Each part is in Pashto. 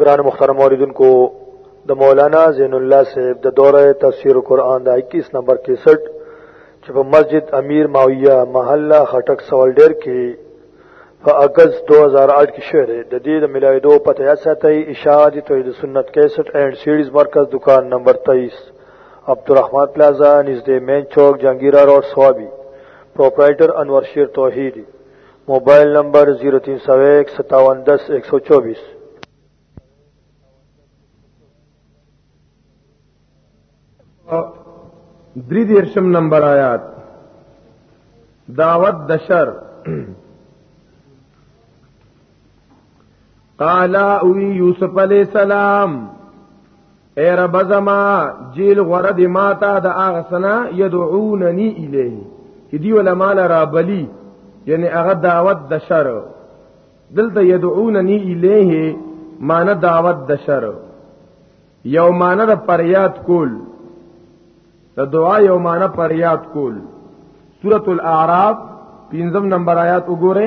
گران مختار موردن کو د مولانا زین الله صاحب د دوره تفسیر قرآن د 21 نمبر 61 چې په مسجد امیر ماویہ محله خټک سوال ډیر کې په اگست 2008 کې شوه د دې د ملایدو پته یا ساتي اشاعت توحید سنت 61 اینڈ سیریز مرکز دکان نمبر 23 عبدالرحمن پلازا نزدې مین چوک جنگیرا روډ سوابي پرپرایټر انور شیر توحیدی موبایل نمبر 03015710124 دری دیرشم نمبر آیات دعوت دشر قالا اوی یوسف علیہ السلام اے رب زما جیل غره دی ماتا د هغه سنا يدعونني الیه چې دی ولا مال را بلی یعنی هغه دعوت د شر دلته يدعونني الیه معنی دعوت د شر یو معنی د پریاد کول د دعا یو معنی پریاد کول سورۃ الاعراف 15 نمبر آیات وګوره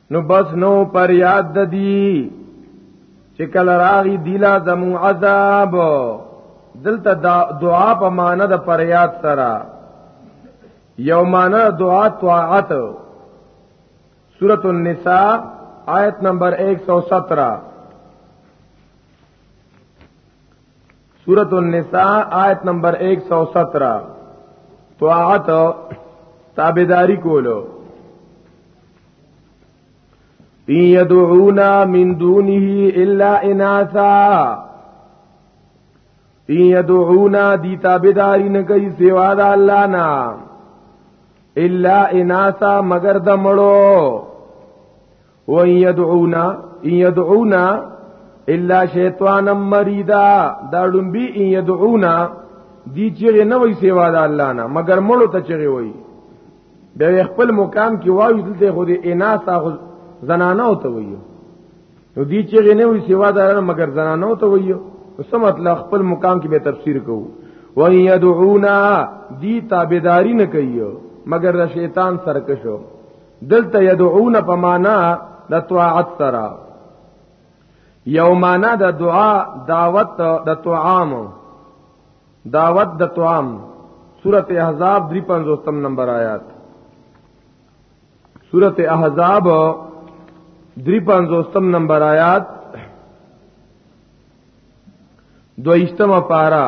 نو بس نو پر یاد د دی چې کله راغی دیلا زمو عذاب دلته دعا په معنا د پر یاد سره یو معنا دعا طاعت سورۃ النساء آیت نمبر 117 سورۃ النساء آیت نمبر 117 طاعت تابعداری کولو یدعونا من دونه الا اناسا یدعونا دی تابعداری نه کوي سوا د الله نه الا اناسا مگر د مړو و يدعونا يدعونا الا شیطانا مریدا دا لومبی يدعونا دی چیرې نه وای سیوا د الله نه مگر مړو ته چیرې وای بیا خپل مقام کې وایو دلته خو دې اناث اخو زنانه او ته وایو نو دی چې غنه وي سیوا دار مگر زنانه او ته وایو څه مطلب خپل مقام کې به تفسیر کوو و یدعونا دی تابعداری نه کوي مگر د شیطان سرکشو دلته يدعون په معنا د طاعت سره یو معنا د دعا دعوت د طعام دعوت د طعام سورت احزاب 350 نمبر آیات سورت احزاب 350 نمبر آیات دویشتمه پارا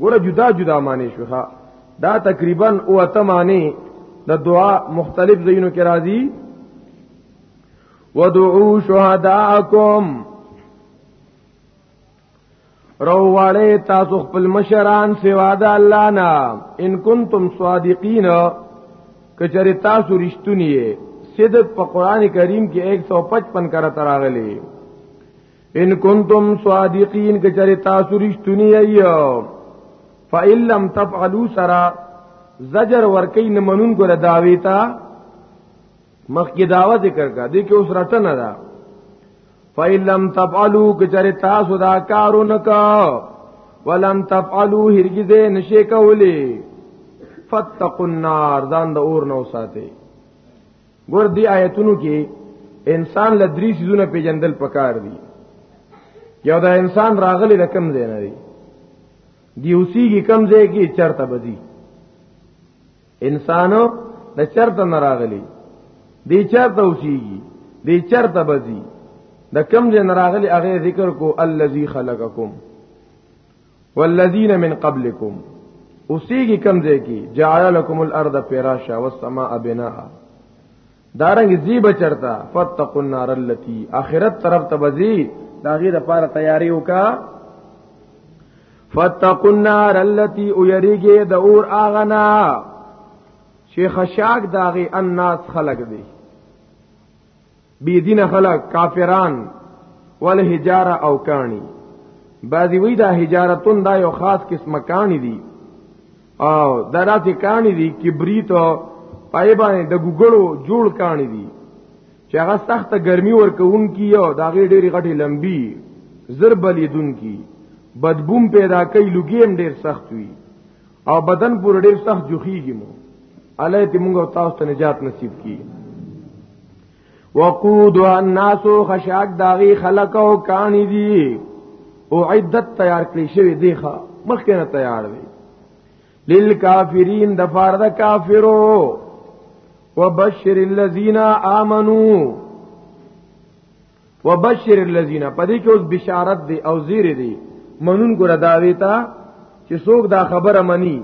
ګوره جدا جدا معنی شوخه دا تقریبا او اته معنی د دعا مختلف زینو کې راځي ودعو شهداءکم روواله تاسو خپل مشران سوا د الله نه ان کنتم صادقین کچری تاسو رښتونی صدق په قران کریم کې 155 کرا تراغلی ان کنتم صادقین کچری تاسو رښتونی ایو فإن لم تفعلوا سرا زجر ورکی نه منون ګره داوی تا مخکې داوا ذکر کا دې کې اوس رټنه ده فإن لم تفعلوا کچری تاسو دا کارو نکا ولن تفعلوا هرگز نشی کولی فتقوا النار ځان د اور نو ساتي ګور دی آیتونو کې انسان له درې سيزونه پیجندل پکار دي یو دا انسان راغلی له کم ځای نه دی دی اوسیږي کم ځای کې چرته بدی انسانو د چرته نه راغلی دی چرته اوسیږي دی چرته بدی د کم ځای نه راغلی هغه ذکر کو الذی خلقکم والذین من قبلکم اوسیږي کم ځای کې جعل لكم الارض فراشا والسماء بناء دارنګ زی بچرتا فتقوا النار التي اخرت طرف ته بزی داغه د پاره تیاری وکا فتقوا النار التي يريږي د اور اغنا شیخ شاک داغه الناس خلق دی بی دین خلق کافران ول حجاره او کانی بعضی وی دا حجارتون دا یو خاص قسم کانی دی او دا داسې کانی دی کبریت پای باندې د ګوګړو جوړ کانی دی چې هغه سخت ګرمي ورکون کی او دا غي ډېری غټي لمبي زربلیدون کی بدبوم پیدا کوي لګیم ډېر سخت وي او بدن پور ډیر سخت جوخیږي مو الله دې موږ او تاسو ته نجات نصیب کړي وقود الناس خشاک داغي خلق او کانی دي او عدت تیار کړی شوی دی ښا مخکې نه تیار دی للکافرین د فرد کافرو وبشر الذين آمنوا وبشر الذين پدې کې اوس بشارت دی او زیر دی منون ګور داوی تا چې څوک دا خبره مني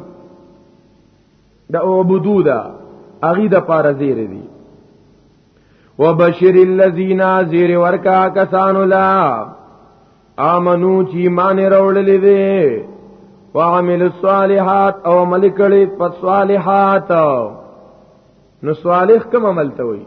د عبودو دا اغي د پار زیر دی وبشر الذين زیر ورکا کسان لا امنو چې ایمان راوړلې دي وعمل الصالحات او عمل کړي په صالحات نو صالح کوم عمل ته وایي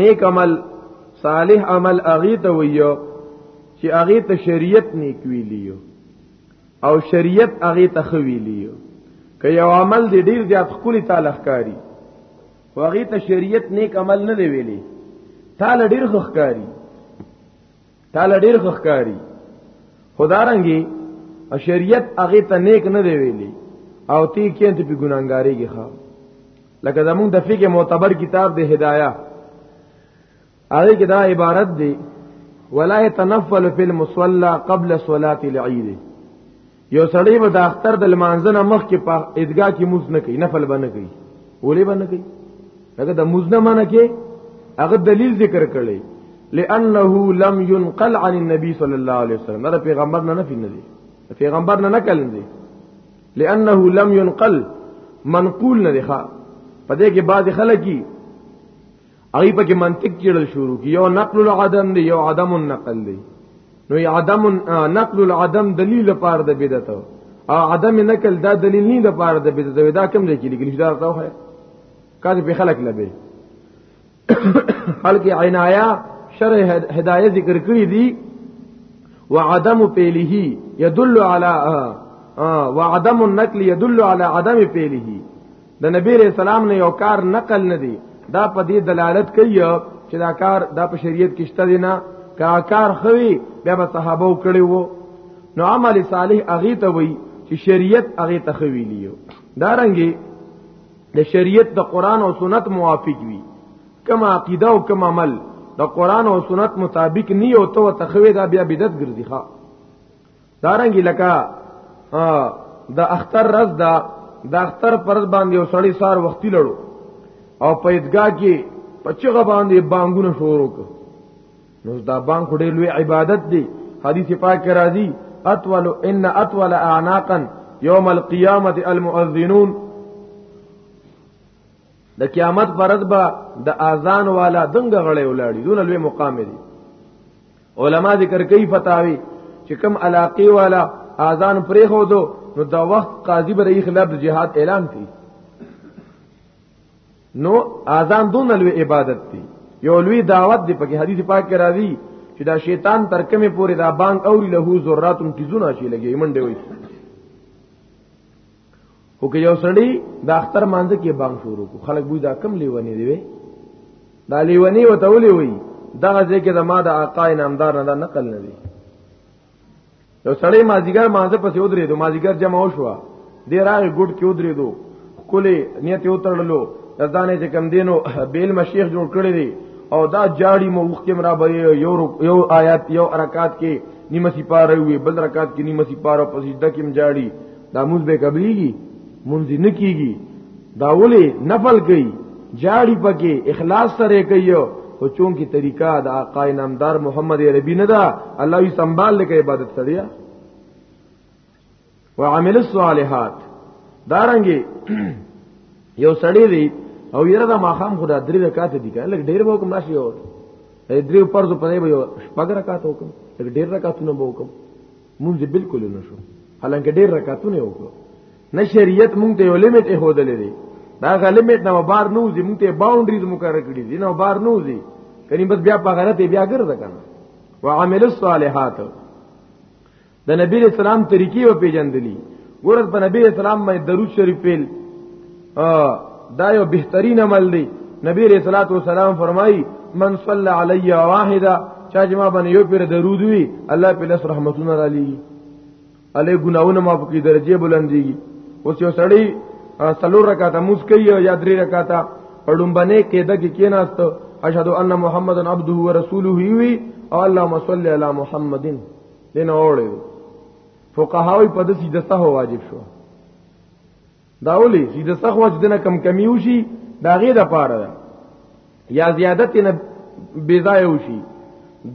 نیک عمل صالح عمل اغي ته ویو چې اغي ته شریعت نیک ویلیو او شریعت اغي ته خویلیو که یو عمل دی ډیر زیات خولي تعالی ښکاری واغی ته شریعت نیک عمل نه دی ویلی تعالی ډیر ښکاری تعالی ډیر خوخکاری خدارنګي شریعت هغه ته نیک نه دی ویلي او تی کینت په ګناګاری کې ښا لکه زمون د فقه معتبر کتاب د هدايه هغه کې دا عبارت دی ولا يتنفل في المصلى قبل صلاه العيد یو سړی به د اختر د لمانځنه مخ کې په ادګا کې موز نه کوي نفل باندې کوي ولې باندې کوي هغه د موز نه منه کې هغه دلیل ذکر کړي لانه لم ينقل عن النبي صلى الله عليه وسلم دا پیغمبر نه نه فين دي پیغمبر نه نقل دي لانه لم ينقل منقول نه دي ښا پدې کې بعض خلک هغه په کې منطق جوړل شروع کی یو نقل العدم دی یو عدم النقل دی نو عدم نقل العدم دلیل لپاره د بدعت او عدم نقل دا دلیل نه لپاره د بدعت دا کوم دی کې لیکل دا راو ہے کله په خلق لبه حلقه عنایا شرح هدایه ذکر کړی دی وعدم پیله يدل على وعدم النقل يدل على عدم پیله د نبی علیہ السلام نه یو کار نقل نه دی دا په دې دلالت کوي چې دا کار دا په شریعت کې شته دی نه کا کار خوي بیا به صحابه وکړي وو نو عمل صالح اغه ته وی چې شریعت اغه ته خوي لیو دا رنګي د شریعت د قران او سنت موافق وي کما عقیده او کما عمل د قران او سنت مطابق نه یو ته تخوي دا بیا بدعت ګرځي ښا دارنګ لکه د اختر رز دا د اختر پرز باندې یو سړی سار وختي لړو او په ادګه کې په چغه باندې بانګونه شروع کړ نو دا بانګ ډېر لوی عبادت دی حدیث پاک کې راځي اطول ان اطول اعناقا یوم القیامت المؤذنون د قیامت پرد به د اذان والا دنګ غړې ولاړی دون لوی مقام دی علما ذکر کوي فتاوی چې کم علاقه والا اذان پرې خو دو نو دا وخت قاضي به یې خلاف جهاد اعلان کړي نو اذان دون لوی عبادت دی یو لوی دعوت دی پکې حدیث پاک کې راځي چې دا شیطان تر کومه پورې دا بانګ اوري له ذراتم تیزونه شي لګي منډه وي او که یو سړی د اختر مانځ کې بانګ شروع کو خلک بوی دا کم لیونی دی وی دا لیونی وته ولي وی دغه ځکه د ما د آقا نامدار نه نقل نه دی یو سړی مازیګر مانځ پسې ودرې دو مازیګر جمع شو دی راغ ګډ کې ودرې دو کله نیت یو تړلو ځانې چې کم دینو بیل مشیخ جوړ کړی دی او دا جاړي مو وخت کې مرا به یو یو آیات یو حرکات کې نیمه سی پاره وي بل رکعت کې نیمه سی پاره پسې دکم جاړي دا موږ به قبليږي مونږ نه کیږي دا ولې نفل کوي جاړي پکې اخلاص سره کوي او چون کی طریقہ دا آقا نامدار محمد عربی نه دا الله یې سنبال لکه عبادت سړیا وعمل الصالحات دارنګي یو سړی دی او یره دا ماخام خدا درې رکعات دي کله لګ ډیر وکم ناشي یو درې پرځو پدې به یو شپږ رکعات وکم لګ ډیر رکعاتونه به وکم مونږ دې بالکل نه شو حالانکه ډېر رکعتونه وکړو نه شریعت مونږ ته یو لیمټ اهودلې دی دا غلیمټ نه بار نه وځي مونږ ته باونډریز مقرره کړې دي نه بار نه وځي کني بس بیا په غلطه بیا ګرځه کنه وعمل الصالحات د نبی اسلام طریقې و پیجندلی ګورت په نبی اسلام باندې درود شریف پیل دا یو بهترین عمل دی نبی رسول الله والسلام فرمایي من صلى علی واحده چا چې ما باندې یو پیر درود وی الله په لس رحمتونه را لېږي اله ګناونه ما په درجه بلندېږي اوس یو سړی سلور رکعاته موس کوي یا درې رکعاته پړمبنه کېده کې کېناست اشهد ان محمد عبده و رسوله وی او اللهم صل علی محمد دین اوړې فقهاوی په دې سجده واجب شو دا ولي چې د سخو چې دنه کم کمی وشي دا غي د پاره ده یا زیادت نه بی ځای وشي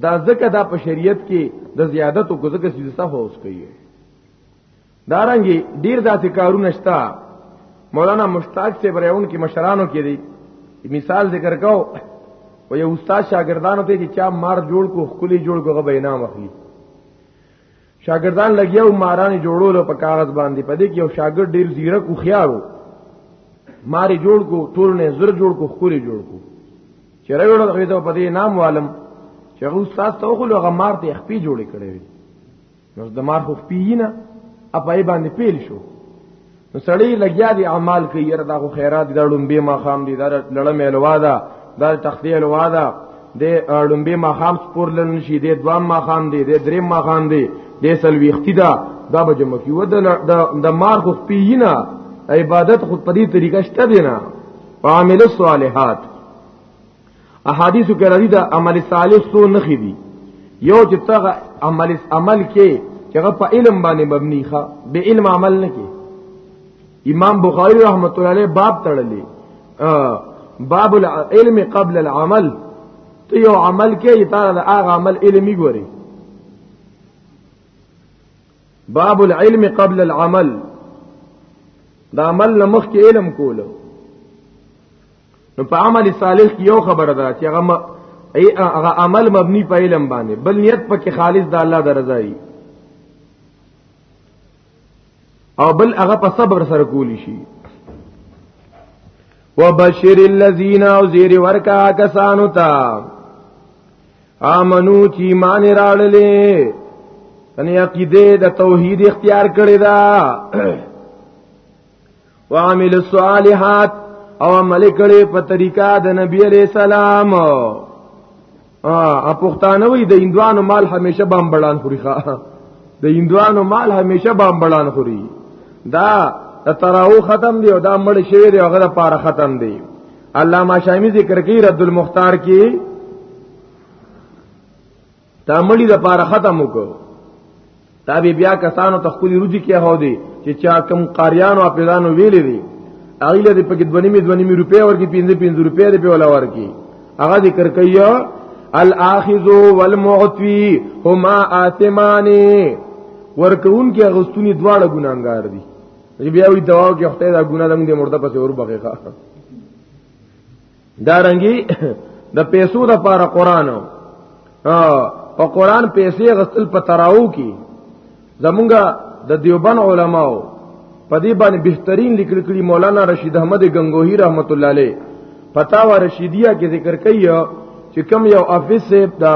دا ځکه دا په شریعت کې د زیادت او ځکه چې سخو اوس کوي دارنګي ډیر داسې کارونه شته مولانا مشتاق سے بریون کې مشرانو کې دی مثال ذکر کاو و یو استاد شاګردانو ته چې چا مار جوړ کو خولي جوړ کو غو بینام اخلي شاګردان لګیاو ماران جوړول په کاغذ باندې پدې کې یو شاګرد ډیر زیرک او خيارو ماری جوړ کو ټول نه زر جوړ کو خوري جوړ کو چې راوړل غوې ته پدې نام عالم چې هغه استاد ته خو لغه مار ته خپې جوړ کړې نو د مار خو خپې نه اپای باندې پیل شو نو سړی لګیا دی اعمال کوي یره دا خو خیرات دا ډومبه ما خام دی دا لړه ملوا ده دا تختی الوا ده د ډومبه ما خام سپور لن شي د دوام ما خام دی د دریم ما خام دی د سلويختی دا دا به جمع کی ود د مار خو پیینا عبادت خو په دې طریقه شته دی نه عامل الصالحات احادیث کې راځي دا عمل صالح سو نخې دي یو چې تغه عمل عمل کې چې هغه په علم باندې مبني ښه به علم عمل نه کې امام بخاری رحمت الله علیه باب تړلې باب العلم قبل العمل ته یو عمل کې چې تعالی هغه عمل علمي ګوري باب العلم قبل العمل دا عمل لمخ کې علم کولو نو په عمل صالح کې یو خبره ده چې هغه ای هغه عمل مبني په علم باندې بل نیت پکې خالص د الله د رضا وي او بل هغه په صبر سره کولی شي وبشر الذين او زیر ورکا کسانو تا امنو چې ایمان راړلې ان عقیده د توحید اختیار کړی دا وعمل الصالحات او عمل کړي په طریقه د نبی عليه السلام ا پښتانه وي د هندوانو مال همیشه بامبړان خوري ښا د هندوانو مال همیشه بامبړان خوري دا تراو ختم دی او دا مړ شوی دی هغه لپاره ختم دی علامه شامی ذکر کوي رد المختار کې تا مړی د پاره ختم وکړو تا بیا, بیا کسانو ته خپل روزي کې هو دي چې چا کم قاریانو اپیدانو ویلې دي هغه له دې پکې دونی می دونی می روپیا ورکی 15 15 روپیا دې په ولا ورکی هغه ذکر کوي الاخذ والمعطي هما آثمان ورکون کې غستونی دواړه ګناګار دي بیا وی دوا کې خدای دا ګنا دمږه مرده پسې ور بغیخه دارنګي د پیسو د پاره قران او په قران پیسې غسل په تراو کې زمونږه د دیوبن علماو په دې باندې بهترین لیکل کړي مولانا رشید احمد گنگوہی رحمت الله علیه فتاوا رشیدیه کې ذکر کوي چې کم یو افیس دا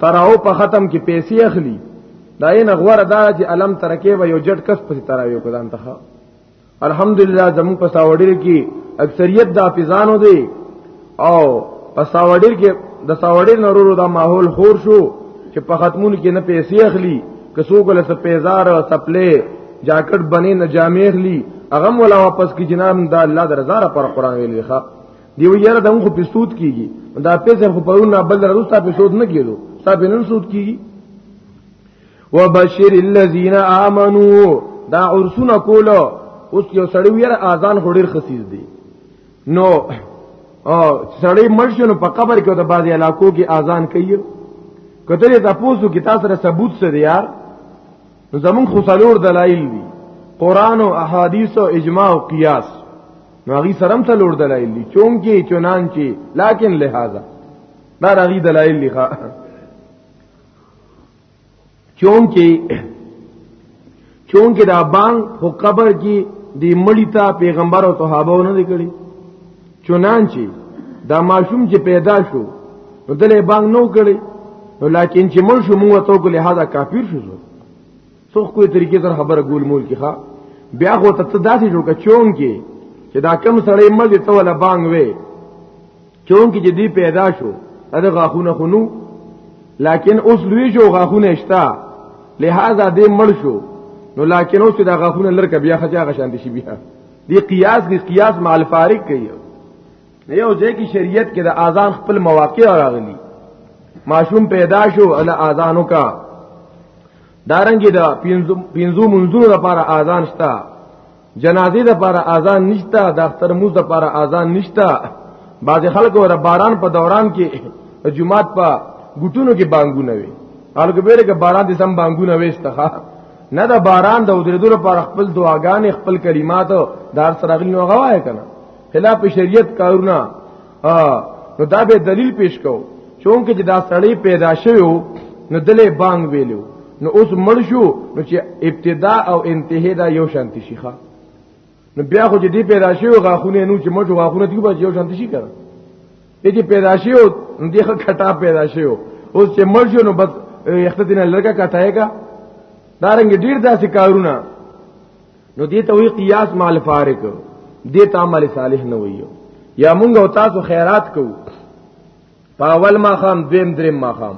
تراو په ختم کې پیسې اخلي دا یې نغوره دا چې علم ترکه و یو جټ کس په تراوی کو ځان ته الحمدلله زمو په ساوډیر کې اکثریت د حافظانو دی او په ساوډیر کې د ساوډیر نورو دا ماحول خور شو چې په ختمون کې نه پیسې اخلي کسو کوله سپیزار او سپلې جاکټ بنې نه جامې اخلي هغه ولا واپس کی جناب د الله د رضا پر قران ویلې ښا دیو یاره دغه خو پستوت کیږي دا پیسې خو پرون نه بل روستا پستوت نه کیدو ستا بنن سود کیږي وبشر الذين امنوا دا عرسونه کولو اوس یو سړی ویره اذان هډیر خسیز دی نو او سړی مرشنو په قبر کې د بعضی علاقو کې اذان کوي کته ته پوسو کې تاسو سره ثبوت سره یار زمون خو سلور دلایل دي قران او احادیث او اجماع او قیاس نو هغه سره هم سلور دلایل دي چون کې چنان کې لکن لہذا دا هغه دلایل لخوا چونکه چونکه دا بانګ خو قبر کې د مړی ته پیغمبر او صحابه نه دی کړی چنانچه دا ماشوم چې پیدا شو نو دلې بانګ نو کړی نو لکن چې مړ شو موږ ته کولې هدا کافر شو څو کوی طریقې سره خبره ګول مول کې ښا بیا خو ته داسې جوړ کچون کې چې دا کم سړی مړ دی ته ولا بانګ وې چونکه چې دی پیدا شو دا غاخونه خونو لکن اوس لوی شو غاخونه شتا لہذا دې مړ شو نو لکن اوس دا غاخونه لرکه بیا خچا غشان دي شي بیا دی قیاس دی قیاس مع الفارق کوي یو ځای کې شریعت کې د اذان خپل مواقع راغلي معشوم پیدا شو ال اذانو کا دارنګي دا پینزو منزور لپاره اذان شتا جنازې د لپاره اذان نشته د اختر موز د لپاره اذان نشته بعض خلکو ور باران په دوران کې جمعات په ګټونو کې بانګونه وي هغه بیره کې باران دې سم بانګونه وېستخه نه دا باران د ودریدو لپاره خپل دعاګانې خپل کلمات دار سره غلنو غواړي کنه خلاف شریعت کارونه ها نو دا به دلیل پیش کو چونکه چې دا سړی پیدا شوی نو دلې بانګ ویلو نو اوس مړ شو نو چې ابتدا او انتها دا یو شانتی شيخه نو بیا خو چې دی پیدا شوی غاخونه نو چې مړ شو غاخونه دی بس یو شانتی شي کړه دې پیدا شوی نو دغه کټا پیدا شوی اوس چې مړ شو نو بس اختتینه لګه کټایګه دارنګ ډیر داسې کارونه نو دې ته وی قیاس مال فارق دې ته عمل صالح نه ویو یا مونږ او تاسو خیرات کو په اول ما خام دویم دریم ما خام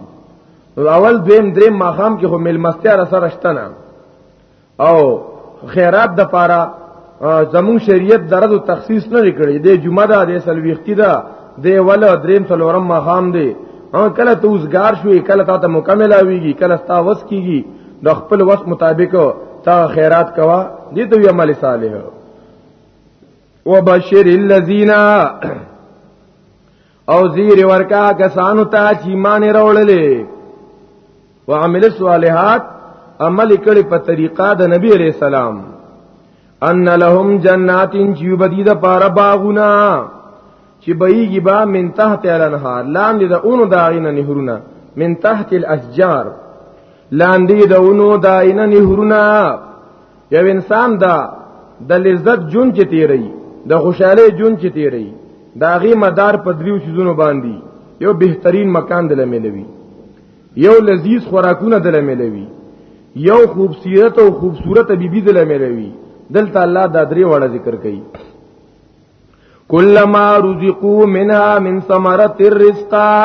نو اول دویم دریم ما خام کې هم ملمستیا را سره شتنه او خیرات د پاره زمون شریعت درد او تخصیص نه کړی د جمعه ده د سلويختی ده د ول دریم سلورم ما خام دی او کله ته اوسګار شوې کله تا ته مکمل اویږي کله ستا وس کیږي د خپل وس مطابق تا خیرات کوا دې ته عمل صالح وبشر الذين او زیر ورکا کسانو ته چې ایمان راوړلې وعمل الصالحات عمل کړي په طریقه د نبی عليه السلام ان لهم جنات جیوبدی د پاره باغونه چې بهيږي با من تحت الانهار لاندې د اونو داینه نهرونه من تحت الاشجار لاندې د اونو داینه نهرونه یو انسان دا د لذت جون چې تیری د خوشاله جون چې تیری دا غي مدار په دریو چیزونو باندې یو بهترین مکان دل ملوي یو لذیذ خوراکونه دل ملوي یو خوبصورت او خوبصورت بیبي دل ملوي دلته الله دا درې وړه ذکر کوي کلما رزقو منها من ثمرت الرزقا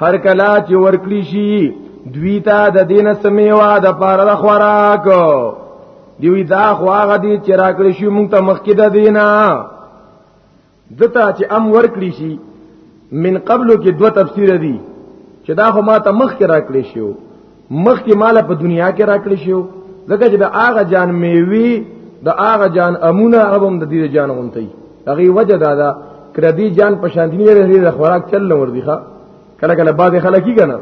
هر کلا چې ورکړي شي دوی ته د دین سمیوا د پاره د خوراک دوی دا خواغه دي چې راکړي شي مونږ ته مخکې د دینا دته چې ام ورکړي شي من قبلو کې دوه تفسیر دي چې دا خو ما ته مخ کې راکړې شو مخ کې مال په دنیا کې راکړې شو ځکه چې د هغه جان میوي د هغه جان امونه هم د دې جان غونتي هغه وجه دا ده کردی جان په شاندینی لري د خوراک چل نه وردی ښا کله کله بعد خلک کیږي نه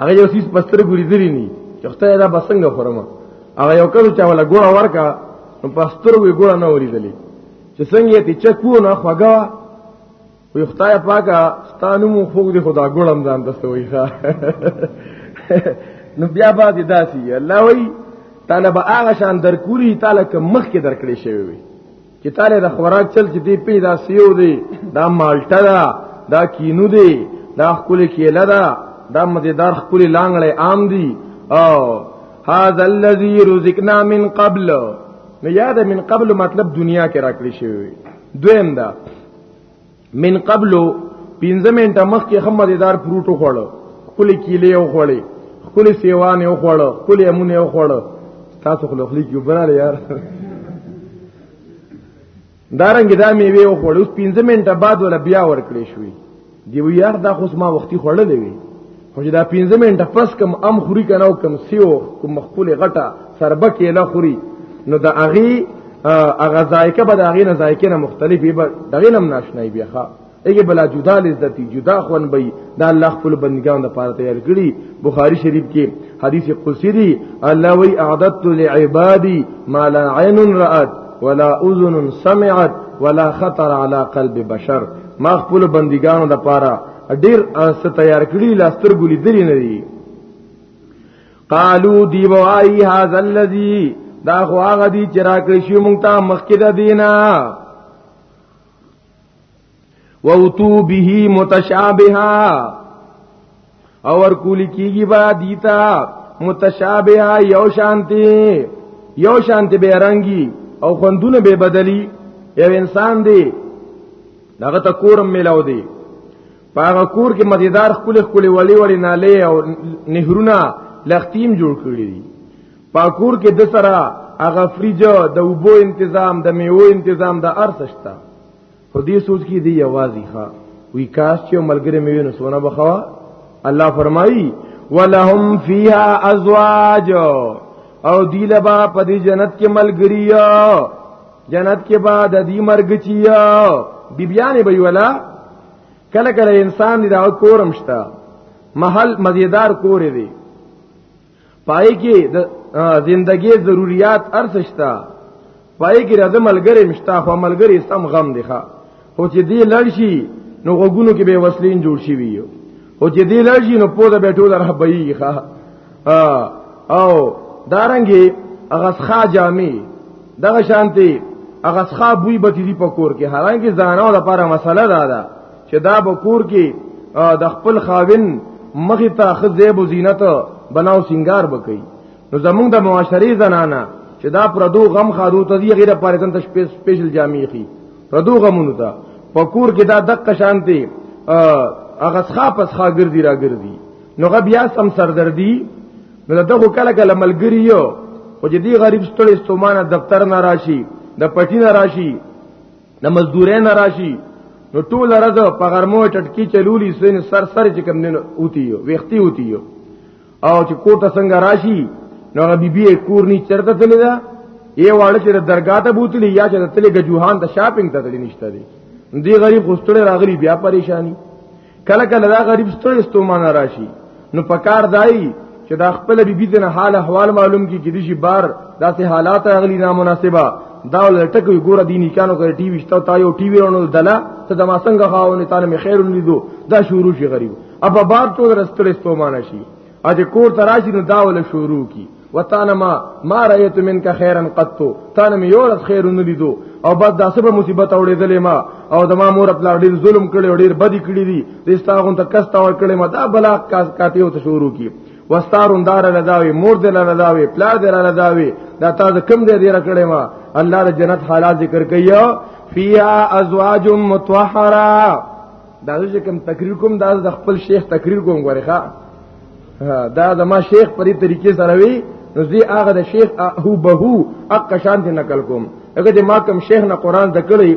هغه یو سیس پستر ګوري دلی ني چې خدای دا بسنګ خورم هغه یو کړو چې ولا ګوړه ورکا نو پستر وی ګوړه نه وریدلې چې څنګه ته چکو نه خوګه وی خدای پاکه ستانو مو خوګ دي خدا ګوړم ځان ته وی ښا نو بیا با دي داسي الله وی طالب هغه شان درکوري تعالی که مخ کې درکړې شوی وي چې تاله د خوراک چل چې دی پی دا سیو دی دا مالټا دا دا کینو دی دا خپل کېلا دا دا مزیدار خپل لانګړې عام دی او هاذا الذی رزقنا من قبل نو یاد من قبل مطلب دنیا کې راکړی شوی دویم دا من قبل 15 منټه مخکې خمدیدار فروټ خوړو خپل کیلې او خوړې خپل سیوان او خوړو خپل امونه او خوړو تاسو خپل خلیق یو براله یار دارنګ دا میوه او خوړو 15 منټه بعد ولا بیا ور کړې شوې دی یار دا خو ما وختي خوړلې وی خو چې دا پنځه منټه پس کم ام خوري کنه او کم سیو کوم مخکوله غټه سربه کې لا خوري نو دا اغي اغه ذایقه به دا اغي نه ذایقه نه مختلفي به دغه نم ناشنای بیا ښا ایګه بلا جدا لذت جدا خون بی دا الله خپل بندگان د پاره تیار کړی بخاری شریف کې حدیث قدسی دی الله وی اعددت لعبادی ما لا عین رات ولا اذن سمعت ولا خطر على قلب بشر ما خپل بندگانو د پاره ډیر څه تیار کړی لاستر ګلی دلی نه دی قالو دی وای هاذ الذی دا خو هغه دی چې راکړی شی مونږ ته مخکې د دینه ووتو به متشابها او ور کولی کیږي با دیتا متشابها یو شانتی یو شانتی به رنگي او خوندونه به بدلی یو انسان دی دغه ته کورم ملاو دی پاغه کور کې مزیدار خپل خپل ولی ولی ناله او نهرونه لختیم جوړ کړی دي پاکور کې د سره هغه فریج د اوبو تنظیم د میوو تنظیم د ارسشتا خو دې سوچ کې دی یوازې ښا وی کاش چې ملګری مې نو سونه بخوا الله فرمایي ولهم فیها ازواج او دی لبا په دې جنت کې ملګری جنت کې بعد دی مرګ چیا بیبیانې به ولا کله کله انسان دی دا کورم شتا محل مزیدار کور دی پای کې د زندګي ضرورت ارسشتا پای کې راځم ملګری مشتا خو ملګری سم غم دی ښا او چې دې لړ شي نو غوګونو کې به وسلین جوړ شي وي او چې دې لړ شي نو په دا به ټول رهبېږي ښا او دارنګي هغه ښا جامي دغه شانتي هغه ښا بوی به دي په کور کې حالانکه ځانو لپاره مسله دا ده چې دا به کور کې د خپل خاوین مخې ته خزیب و زینت بناو سنگار بکئی نو زمونږ د معاشري زنانا چې دا پردو غم خارو ته دی غیره پاره ته سپیشل جامې خي پردو غمونو ته پکور کې دا دقه شانتي هغه ښا پس ښا ګرځي را ګرځي نو غ بیا سم سردردي نو دغه کله کله ملګری یو او چې دی غریب ستړي ستومانه دفتر نه راشي د پټی نه راشي د مزدورې نه راشي نو ټول راځه په غرمو ټټکی چلولي سین سر سر چې کم نه اوتی یو ویختی اوتی یو او چې کوټه څنګه راشي نو هغه بیبي کور نه چرته تللی دا یې واړه چې درګه ته بوتلی یا چې تللی ګجوهان ته شاپینګ ته تللی نشته دی دی غریب غستړی راغلی بیا پریشانی کله کله دا غریب ستړی ستومانه راشي نو پکار دای چې دا خپل بیبي دنه حال احوال معلوم کی کدي شي بار داسې حالات اغلی نامناسبه دا لټکوي ګوره دیني کانو کوي ټي وي شته تا یو ټي وي ورنول دلا ته دما څنګه خاونه تانه مې خیر لیدو دا شروع شي غریب اب بار ټول رستل استومانه شي اج کور تراشي نو داول شروع کی وتانا ما ما رايت منك خيرا قط تانا مې یو رس خیر نه لیدو او بس دا سبه مصیبت اوړېدلې ما او د ما مور خپل ډیر ظلم کړي او ډیر بدی کړي دي دستاغون ته کستا ور کړي ما دا بلا کاس کاته او ته شروع کی وستارون دار لداوي مور دل لداوي پلار دل لداوي دا تا د کم دې دې کړي ما الله د جنت حالات ذکر کوي فیا ازواج متطهره دا چې کوم تقریر کوم دا د خپل شیخ تقریر کوم غوړي ښا دا د ما شیخ په دې طریقې سره وی نو زی هغه د شیخ هو بهو اق شان دې نقل کوم هغه دې ما کوم شیخ نه قران د کړی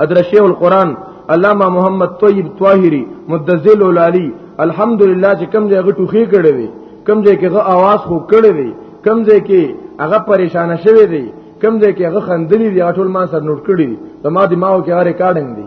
حضرت شیخ القران علامہ محمد طیب طاهری مدذل العلی الحمدلله چې کوم ځای غټوخی کړی وی کوم ځای کې غو आवाज خو کړی وی کوم ځای کې هغه پریشان شوی دی کوم ځای کې هغه خندلی دی ټول ما سر نوٹ کړی دی زما دماغ کې هغه ریکارډینګ دی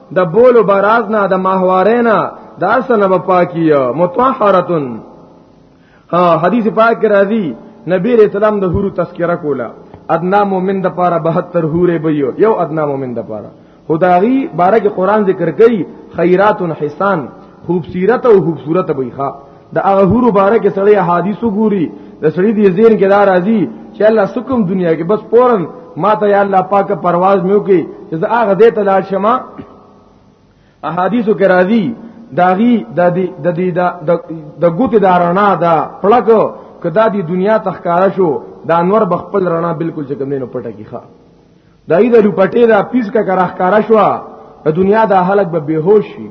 د بولو براز نه د ماهوارینا د اسنه په پاکیه متطهرتن ها حدیث پاک کې راځي نبی رسول الله د حورو تذکرہ کولا ادنا مومن د پاره 72 حوره به یو ادنا مومن د پاره خدایي بارک قران ذکر کوي خیرات حسان خوبصورت او خوبصورت به ښه د هغه حور باره کې سړی حدیث ګوري د سړی دی زین کې دار راځي چې الله سکم دنیا کې بس فورن ما ته یا الله پاک پرواز میو کې چې زه هغه دې تلال شمه احادیثو کې راځي داغي د دې د دې د ګوت دارنا دا پړک کدا دی دنیا تخکارا شو دا انور بخپل رڼا بالکل چې کوم نه پټه کیخه دای د لوپټې دا پیس کا کرخ کارا شو د دنیا د حالت به بهوش شي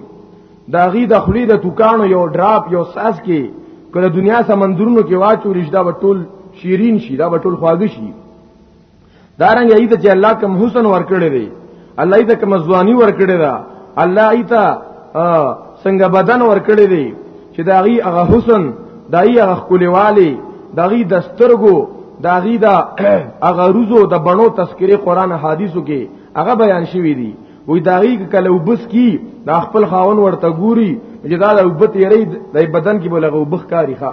دا غي د خلی د توکانو یو ډراپ یو ساس کې کله دنیا سمندرونو کې واچو رشدا وټول شیرین شي دا وټول خواږه شي دارنګ ایت چې الله کوم حسن ورکړي دی الله ایت کوم ځواني ورکړي دا الله ایت څنګه بدن ورکړي دی چې دا غي هغه حسن دا یې هغه کلیواله دا غي د سترګو دا غي دا هغه روزو د بڼو تذکره قران حدیثو کې هغه بیان شوی دی وې دا غي کله وبس کی دا خپل خاون ورته ګوري چې دا د وبت یې د بدن کې بلغه وبخ کاری ښه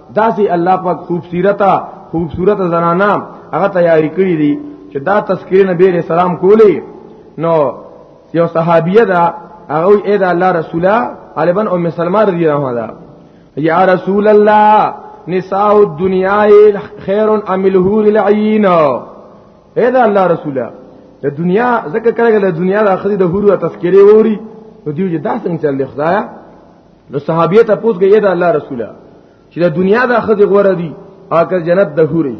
داسې الله پاک خوبصورته خوبصورته زنانا هغه تیاری کړی دي چې دا تذکرې نبی رسول سلام کولی نو یو صحابیه دا هغه اې دا الله رسوله غالبا ام سلمہ رضی الله عنها یا رسول الله نساء الدنیا خیر ام الحور العین اې دا الله رسوله د دنیا زکه کړه د دنیا د اخري د حور تذکرې ووري نو دیو چې دا څنګه چل دی خدایا نو صحابیه ته پوښتنه کوي دا الله رسوله چې د دنیا د اخذ غوړه دي اکه جنت د حوري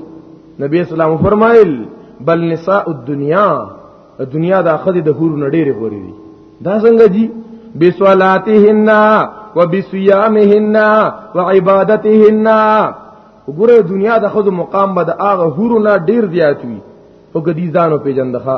نبی اسلام فرمایل بل نساء الدنیا دنیا د اخذ د حور نډېره غوړي دي دا څنګه دي بسوالاتهن وبصيامهن وعبادتهن وګوره دنیا د خود مقام به د هغه حورو نه ډیر زیات وي او کدي ځانو پیجندخه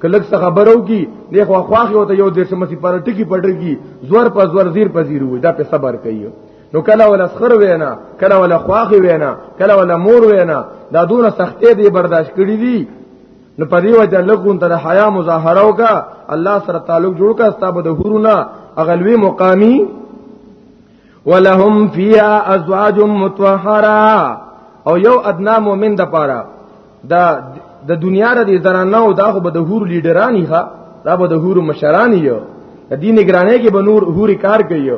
کلک څه خبرو کی نه خو خواخي وته یو د سمسی پر ټکی پټرګي زور په زور زیر په زیر وي دا په صبر کوي نو کله ولا سخر وینا کله ولا خواخي وینا کله ولا مور وینا دا دونه سختې دی برداشت کړی دي نو په دې وجه لګون تر حیا مظاهره وکا الله سره تعلق جوړ کا ستاب د هورونه اغلوی مقامی ولهم فيها ازواج متطهره او یو ادنا مؤمن د پاره دا د دنیا را دي زنانه او دا خو به د هور لیډرانی ښا دا به د هور مشرانی یو د دې نگرانۍ کې به نور هور کار کوي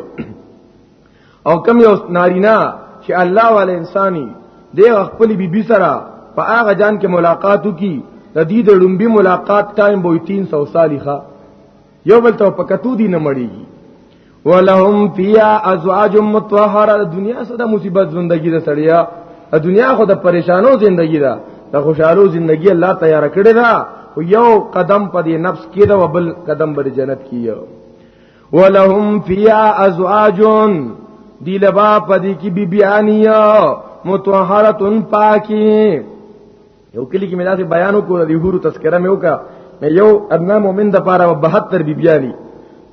او کم یو نارینا چې الله والے انساني د خپل بی بی سره په هغه جان کې ملاقاتو کی د دې د لومبي ملاقات ټایم به 300 سالخه یو بل ته پکتو دی نه مړیږي ولهم فیا ازواج مطهره دنیا سره مصیبت زندگی ده سړیا دنیا خو د پریشانو زندگی ده د خوشحالو زندگی الله تیار کړی دا او یو قدم په دې نفس کې دا وبل قدم بر جنت کیو ولهم فیا ازواج دی لبا پدې کې بیبیانیو متطهرتن پاکي یو کلی کې مې داسې بیان وکړو د یهورو تذکره مې وکړه مې یو ادنا مومن د پاره 72 بیبیانی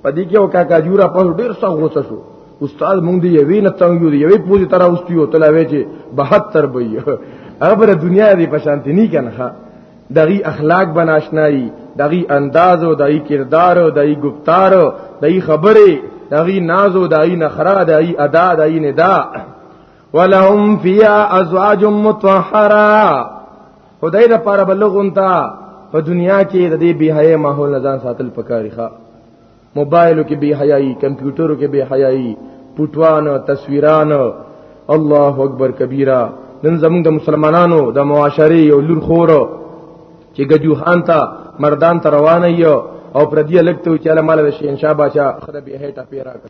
پدې کې او کاکا جورا په ډیر څه غوسه شو استاد مونږ دی یوې نه تنګ یو دی یوې پوزي ترا اوستي او تلا وی چې 72 به هغه د دنیا دی په شانتی نه کنه دغی اخلاق بناشنایی دغی انداز او دغی کردار او دغی گفتار او دغی خبره دغی ناز او دغی نخرا دغی ادا دغی ندا ولهم فيها ازواج مطهره خدای د پاره بلغون تا په دنیا کې د دې بهای ماحول نه ځان ساتل پکاري ښا موبایلو کې بهایي کمپیوټرو کې بهایي پټوان تصویران الله اکبر کبیره نن زموږ د مسلمانانو د معاشري یو لور خور چې ګجوهان ته مردان ته روانه یو او پر دې لګته چې علامه شهنشاه بادشاہ خره به هټه پیرا کړ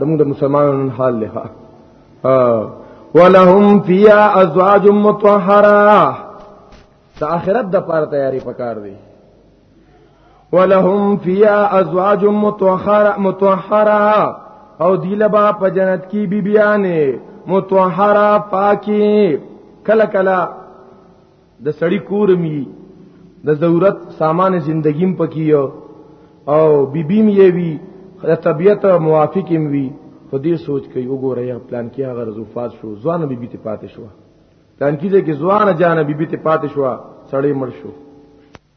دمو د مسلمانانو حال لخوا ولهم فيها ازواج مطهره د اخرت د پاره تیاری پکار دی ولهم فيها ازواج مطهره مطهره او دیلبا په جنت کې بیبیانه مطهره پاکي کله کله د سړی کور می د ضرورت سامان زندگیم پکې او بیبیم یې وی د طبیعت موافق هم وی خو دې سوچ کوي وګوره یا پلان کې هغه رزوفات شو ځوان بیبي ته پاتې شو پلان کې چې ځوان جان بیبي ته پاتې شو سړی مړ شو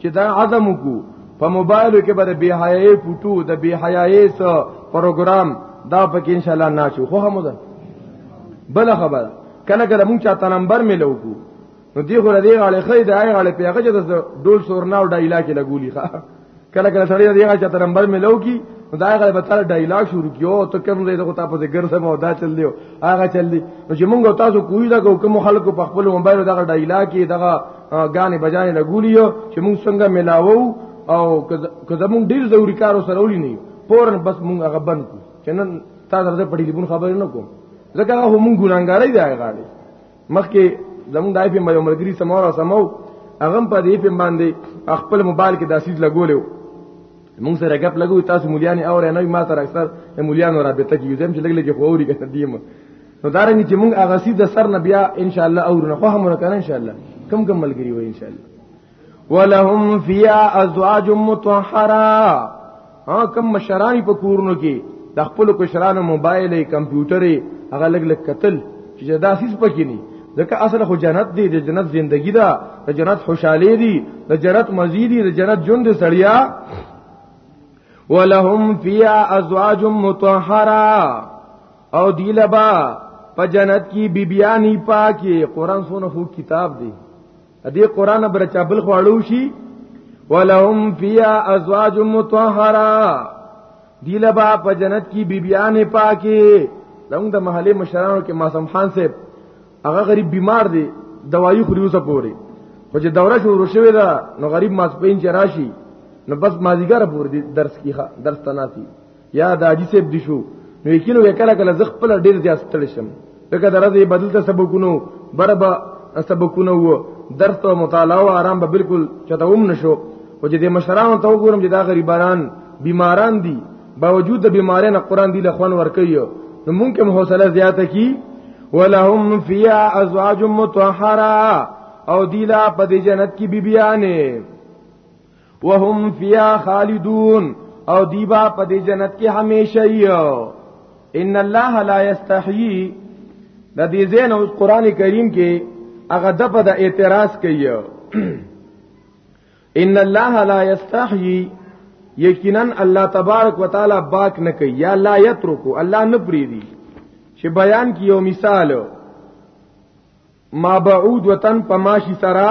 چې دا عدم کو په موبایل کې بر بی حیاي پټو د بی حیاي سو پروګرام دا پکې ان شاء الله نه شو خو هم ده بل خبر کله کله مونږ چاته نمبر ملو کو نو دی خو دې غاړې خې د آی غاړې پیغه چې د ډول سورنا او ډایلا کې لګولي ښا کله کله سړی دې غاړې چاته نمبر ملو کی نو دا غاړې به تر ډایلا شروع کیو ته کوم دې ته تاسو دې ګر سم او دا چل دیو هغه چل دی چې مونږ تاسو کوی دا کوم خلکو په خپل موبایل دا ډایلا کې دغه غانې بجانې لګولیو چې موږ څنګه ملاوو او که زموږ ډیر ضروری کارو سره ولې نه پورن بس موږ هغه بند کو چې نن تا درته په ټلیفون خبرې نه کوم ځکه هغه موږ ګناګارای دی هغه غاړي مخکې زموږ دای په مې عمرګری سمور سمو هغه په دې په باندې خپل موبایل کې داسیز لګولیو موږ سره غپ لګو تاسو مليان او نه ما سره اکثر مليان رابطه کیږي زم چې لګلې کې خوري کنه دیم نو دارنګ چې موږ هغه سید سر نه بیا ان شاء الله اورنه خو هم راکنه ان شاء الله کم کم ملګری وای ان شاء الله ولهم فیا ازواج مطهره ها کم مشرانی په کورونو کې د خپل کشرانو موبایل کمپیوټر هغه لګ لګ قتل چې دا سیس پکې نه ځکه اصل خو جنت دی د جنت زندگی ده د جنت خوشاله دی د جنت مزیدی د جنت ژوند سړیا ولهم فیا ازواج مطهره او دی لبا په جنت کې بیبیانی پاکي قران سونه خو کتاب دی دې قران بر چابل خواړو شي ولهم فیا ازواج مطهره دی لبا په جنت کې بیبیانی پاکي زموږ د محلي مشرانو کې ماسم خان صاحب هغه غریب بیمار دی دوايي خوري اوسه پوري خو چې دوره شروع شوې ده نو غریب ماسپین چې راشي نو بس مازیګر پور دي درس کیخه درس تناتی یا د حاجی صاحب دي شو نو یقینو وکړه کله زه خپل ډیر زیات ستړ شم لکه درځي بدل ته سبقونو بربا سبقونه وو درس او مطالعه او آرام به بالکل چته هم نشو او چې د مشرانو ته وګورم چې دا غریبانان بیماران دي باوجود د بیمارۍ نه قران دی لخوان ورکي نو مونږه حوصله زیاته کی ولهم فیا ازواج مطهره او دیلا په دې جنت کې بیبیانه وهم فیا خالدون او دیبا په دې جنت کې همیشه یو ان الله لا یستحیی د دې زین او قران کریم کې هغه د په د اعتراض کوي ان الله لا یستحیی یقینا الله تبارک وتعالى باک نه کوي یا لا یترکو الله نه پریدي چې بیان کی یو مثال ما بعود وطن پماشی سرا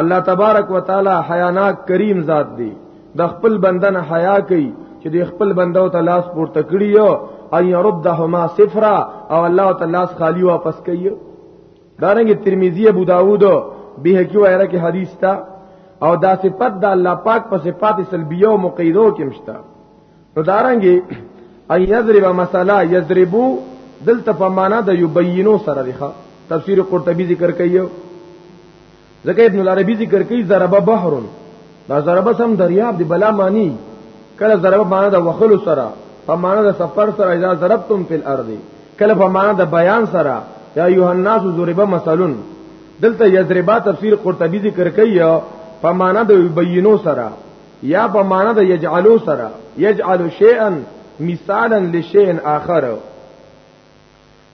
الله تبارک وتعالى حیاناک کریم ذات دی د خپل بندنه حیا کوي چې د خپل بندو ته لاس پورته کړی یو ان يردهما صفر او الله تعالی لاس خالی واپس کوي دارنګ ترمذی ابو داوود به کی وایره کې حدیث تا او دا صفت د الله پاک په صفات سلبیه او مقیدو کې مشته نو دارنګي ان یضرب مثلا یضربو دلته په معنا د یبینو سره دی تفسیر قرطبی ذکر کوي ځکه ابن العربی ذکر کوي ضرب بحر دا ضرب سم دریاب دی بلا معنی کله ضرب معنا د وخلو سره په معنا د سفر سره اذا ضربتم فی الارض کله په معنا د بیان سره یا ایها الناس ضرب مثلن دلته یضربا تفسیر قرطبی ذکر کوي په معنا د یبینو سره یا په معنا د یجعلو سره یجعل شیئا مثالا لشیء آخر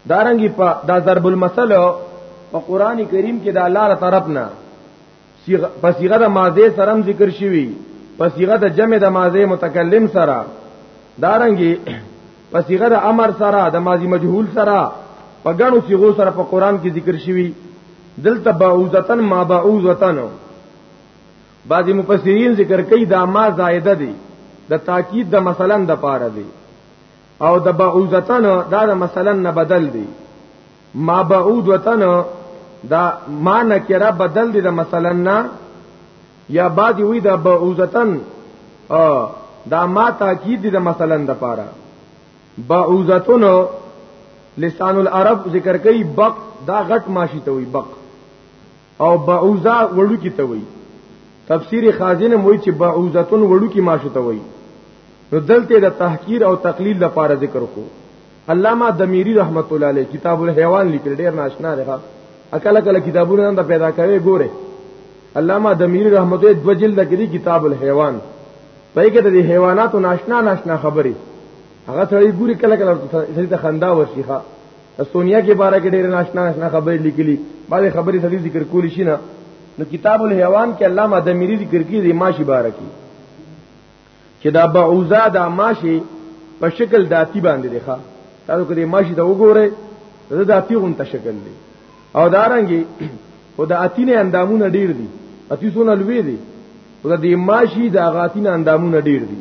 دارنګي په دا ضرب المثل په قران کریم کې د الله تعالی طرف نه په صيغه د ماضي سره ذکر شوی په صيغه د جمع د ماضي متکلم سره دارنګي په صيغه د امر سره د ماضي مجهول سره په غنو صيغو سره په قران کې ذکر شوی دلته باوزتن ما باوزتن بعضی مفسرین ذکر کوي دا ما زائده دي د تاکید د مثلا د پاره دي او د بعوزتن دا د مثلا نه بدل دي ما بعود وطن دا ما نکره بدل دي د مثلا نه یا بعضی وی د بعوزتن دا ما تاکید دي د مثلا د پاره بعوزتن لسان العرب ذکر کوي بق دا غټ ماشي ته وي بق او بعوزه وړو کی ته وای تفسیر خازن موي چې بعوزتون وړو کی ماشو ته وای نو دلته د تحقیر او تقلیل لپاره ذکر کو علامہ دمیری رحمت الله علیه کتاب الحیوان لیکل ډیر ناشنا دی اکل کل کتابونه نه پیدا کوي ګوره علامہ دمیری رحمت الله دو جلد کې کتاب الحیوان پای کې د حیواناتو ناشنا ناشنا خبرې هغه ته ګوري کله کله ته خندا وشيخه استونیا کې باره کې ډېر ناشنا ناشنا خبرې لیکلي باندې خبرې سړي ذکر کولی شي نه نو کتاب الحیوان کې علامه دمیری ذکر کړي دی ماشي باره کې چې دا بعوزا دا ماشي په شکل داتی باندې دی ښا تاسو کله ماشي دا وګورئ دا داتی غونته شکل دی او دارنګي او د اتینه اندامونه ډیر دي اتی سونه لوی دي او د ماشي د غاتینه اندامونه ډیر دي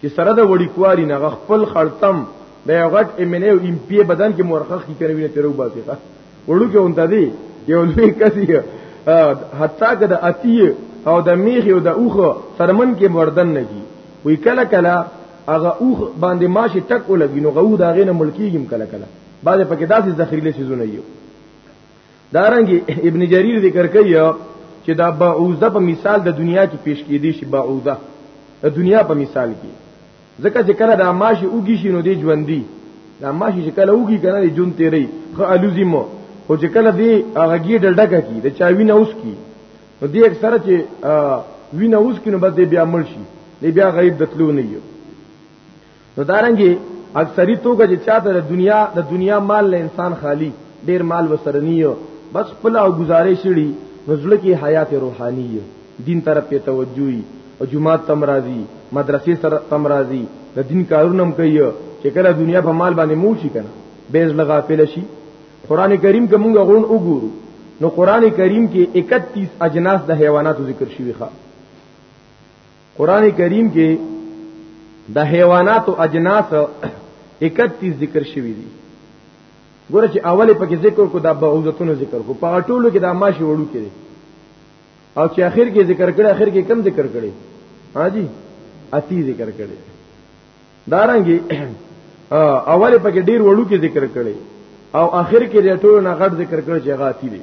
چې سره د وړیکوالي نه خپل خړتم د یو غټ ایم ان ای او ایم پی ای بدن کې مورخخ کی کوي نه تیرو باسي ښه وړو کې اونته دی یو لوی کسي حتی که د اتی او د میخ او د اوخ سرمن کې مردن نه کی وی کله کله هغه اوخ باندې ماشي ټک ولګي نو غو دا غینه ملکیږم کله کله بعد پکې داسې ذخیره شي زونه یو دارنګي ابن جرير ذکر کوي چې دا بعوزه په مثال د دنیا کې پیش کیدی شي بعوزه د دنیا په مثال کې ځکه چې کله د ماشي اوږي شي نو دی ژوندۍ د ماشي چې کله اوږي کنه دی جون تیری خو الوزي مو خو چې کله دی هغه ګی ډډکه کی د چا وینه اوس کی نو دی اکثره چې وینه اوس کی نو بس دی بیا مړ شي دی بیا غیب دتلو نه یو نو دارنګي اکثری توګه چې چاته د دنیا د دنیا مال له انسان خالی ډیر مال وسرنیو بس خپل او گزارې شړي نزل کې حیات روحانی دین طرف ته توجهي او جمعات تم راضي مدرسې سره تم راضي د دین کارونه هم کوي چې کله دنیا په مال باندې مو شي کنه بیز لغا پیل شي قران کریم کې موږ غون وګورو نو قران کریم کې 31 اجناس د حیواناتو ذکر شوی ښه قران کریم کې د حیوانات او اجناس 31 ذکر شوی دي ګوره چې اوله پکې ذکر کو دا بعوزتونو ذکر کو په ټولو کې دا ماشي وړو کې او چې اخر کې ذکر کړي اخر کې کم ذکر کړي ها جی اتی ذکر کړي دارنګي اوله پکې ډیر وړو کې ذکر کړي او اخر کې د ټولو نه غټ ذکر کړي چې غاتی دي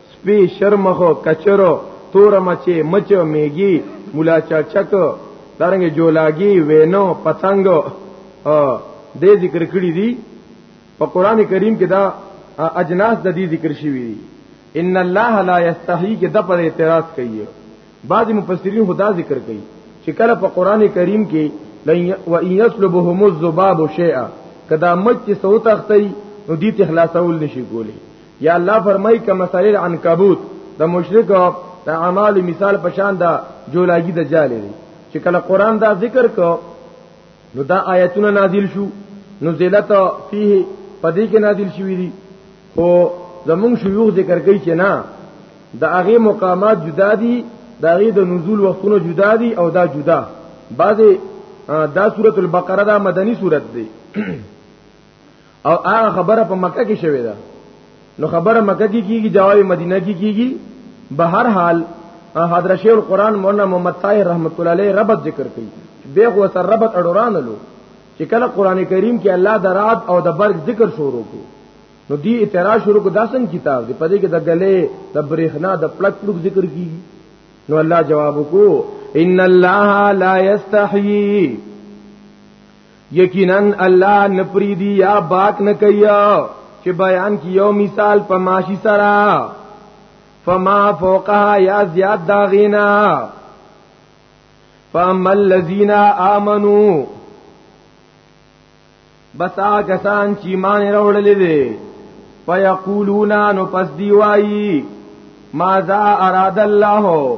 سپی شرمخو کچرو تور مچه مچو میګي مولا چاچک دارنګ جولاګي وینو پتنګ دې ذکر کړی دي په قران کریم کې دا اجناس د دې ذکر شوی دي ان الله لا یستحی کې د پر اعتراض کوي بعض مفسرین خدا ذکر کوي چې کله په قران کریم کې و ان یسلبهم الذباب شیئا کدا مچ سو تختی نو دې تخلاصول نشي کولی یا الله فرمای کما سلیل عنکبوت د مشرک د اعمال مثال پشان دا جولاګي د جالې دی چې کله قران دا ذکر کو نو دا آیتونه نازل شو نزلت فيه پدې کې نازل شوې دي خو زمونږ شيوخ ذکر کوي چې نه د هغه مقامات جدا دي د هغه د نزول وختونه جدا دي او دا جدا بعضې دا سورۃ البقره دا مدني سورۃ دی او هغه خبره په مکه کې شوې ده نو خبره مکه کې کیږي جواب مدینه کې کیږي به هر حال حضرت شیخ القران مولانا محمد طاهر رحمت الله علیه ربط ذکر کړي به خو سر ربط اډوران لو چې کله قران کریم کې الله د رات او د برق ذکر شروع کو نو دی اعتراض شروع کو داسن کتاب دی پدې کې د غلې د برېخنا د پلک پلک ذکر کیږي نو الله جواب کو ان الله لا یستحیی یقینا الله نپریدی یا باک نکیا چې بیان کی یو مثال په ماشی سرا فما فوقها یا زیاد داغینا فاما الذین آمنو بسا کسان چې مان راوړلې دي فیقولون نو پس دی وای ماذا اراد الله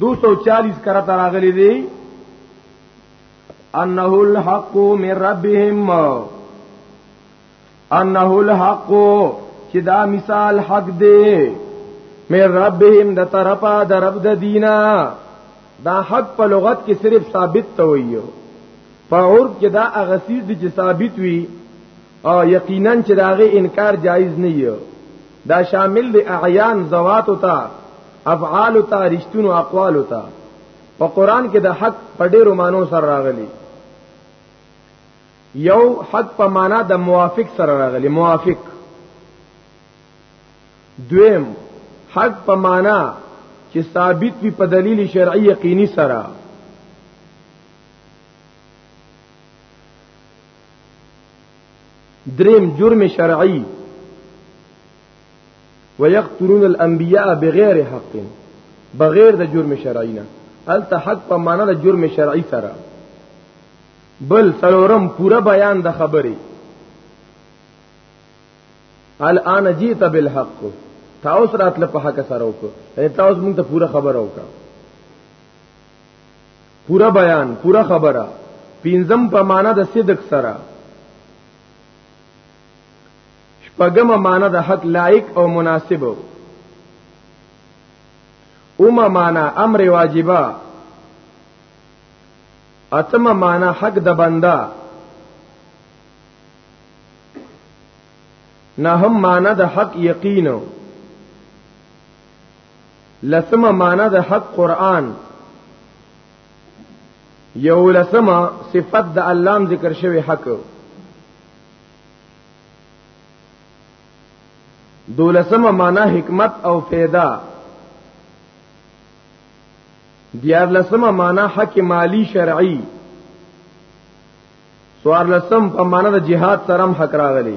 240 کرت راغلی دی انه الحق من ربهم انه الحق چې دا مثال حق دی من ربهم د طرفا د رب د دینا دا حق په لغت کې صرف ثابت ته ویو په عرب کې دا اغسیز دي چې ثابت وي او یقینا چې داغه انکار جایز نه یو دا شامل دی اعیان زوات او تا افعال او تا رشتون او اقوال او تا په قران کې د حق په ډیرو مانو سره راغلی یو حق په معنا د موافق سره راغلی موافق دویم حق په معنا چې ثابت وي په دلیل شرعي یقیني سره دریم جرم شرعی ويقتلون الانبیاء بغیر حق بغیر د جرم شرعی نه الته حق په معنا د جرم شرعی سره بل سلورم پورا بیان د خبرې الان جیت بالحق تاوس راتل په حق سره وکړه تاوس موږ ته پورا خبر وکړه پورا بیان پورا خبره پینزم په معنا د صدق سره شپږم معنا د حق لایق او مناسب اومه معنا امر واجبہ اتم معنا حق د بنده نه هم معنا د حق یقین لسمه معنا د حق قران یو لسمه صفت د الله ذکر شوی حق دولسمه معنا حکمت او فیدا دیار لسمه معنا حق مالی شرعی سوار لسم په معنا د جهاد سرم حق راغلی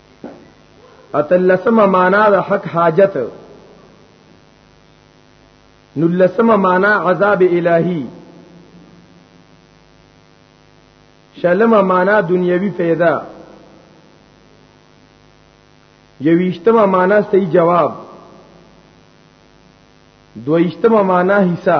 اتلسمه معنا د حق حاجت نلسمه معنا عذاب الهی شلمه معنا دنیوي فایده یویشتمه معنا صحیح جواب دویشتمه معنا حصہ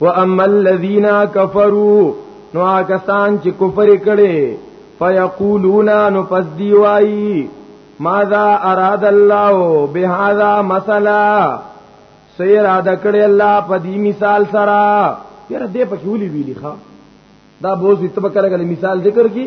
واما الذين كفروا نو کسان چې کفر کړي فیقولون نو پس دی وای ماذا اراد الله بهذا مثلا سیر ادا کړي الله په دې مثال سره یار دې پکې ولي ویلي ښا دا بوز ته به کړه مثال ذکر کی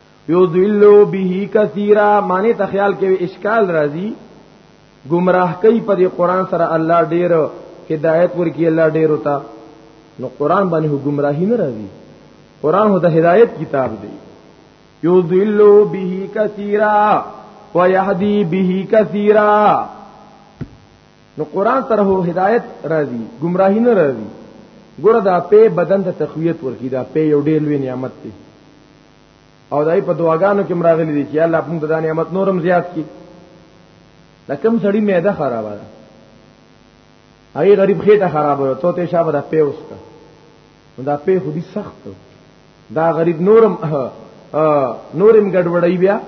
یضلوا به کثیرا معنی ته خیال کې اشکال راځي گمراه کوي په دې قران سره الله ډېر هدایت ورکی الله ډېر وتا نو قران باندې گمراهی نه راځي قران هو د هدایت کتاب دی یضلوا به کثیرا ويهدي به کثیرا نو قران سره هدایت راځي گمراهی نه راځي ګوره دا په بدن ته تقویت ورکی دا په یو ډېر لوی نعمت دی او دای په دعاګانو کې مراغلي دي چې الله موږ د نعمت نورم زیات کړي دا کم سړی معده خراب ده هغه غریب خېټه خراب وي ته ته شابه د پیوس کا دا پی خو دي سخت دا غریب نورم نورم ګډوډي بیا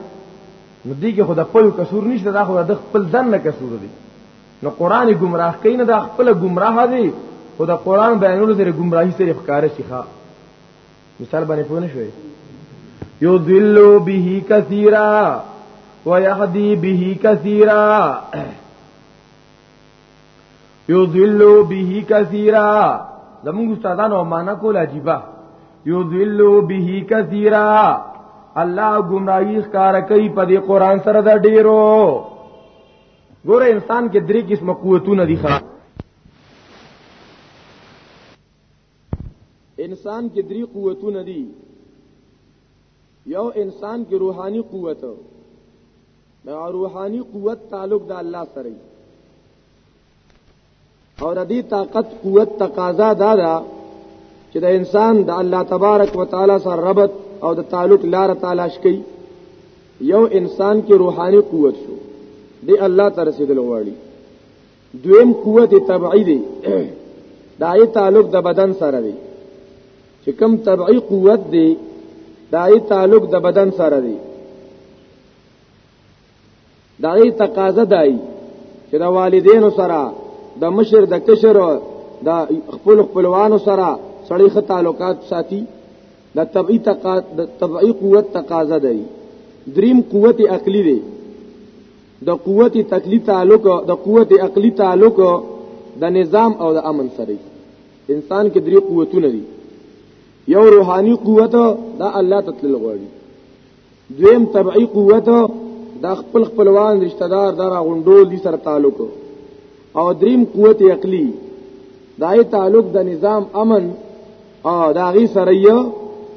نو دې کې خو د پيو قصور نشته دا خو د خپل ځان نه قصور دي نو قران گمراه کوي نه دا خپل گمراه دي خو د قران بیانولو سره گمراهي سره ښکارا شيخه مثال باندې پوه نه شوي یو دلو به کثیرا ويهدي به كثيرا يضل به كثيرا زموږ استادانو معنا کول عجیبه يضل به كثيرا الله گمراهی ښکار کوي په دې قران سره د ډیرو ګوره انسان کې درې قسم قوتونه دي ښا انسان کې درې قوتونه دي یو انسان کې روحاني قوت دا روحاني قوت تعلق د الله سره او د دې طاقت قوت تقاضا دا ده چې د انسان د الله تبارک وتعالي سره ربط او د تعلق لار تلاش کوي یو انسان کې روحاني قوت شو دی الله ته رسیدل غواړي دویم قوت طبعی دی دا یې تعلق د بدن سره دی چې کم طبعی قوت دی دا یې تعلق د بدن سره دی دا یې تقاضا دی چې د والدینو سره د مشر د کشر د خپل خپلوانو سره سړی خ تعلقات ساتي دا طبعی تقاضا د طبعی قوت تقاضا دی دریم قوت عقلی دی د قوت تکلی تعلق د قوت عقلی تعلق د نظام او د امن سره انسان کې درې قوتونه دي یو روحاني قوت دا الله تتل غواړي دویم طبعي قوت دا خپل خپلوان رشتہ دار دا غونډول دي سره تعلق او دریم قوت عقلی دای تعلق د نظام امن او دا غي سره یو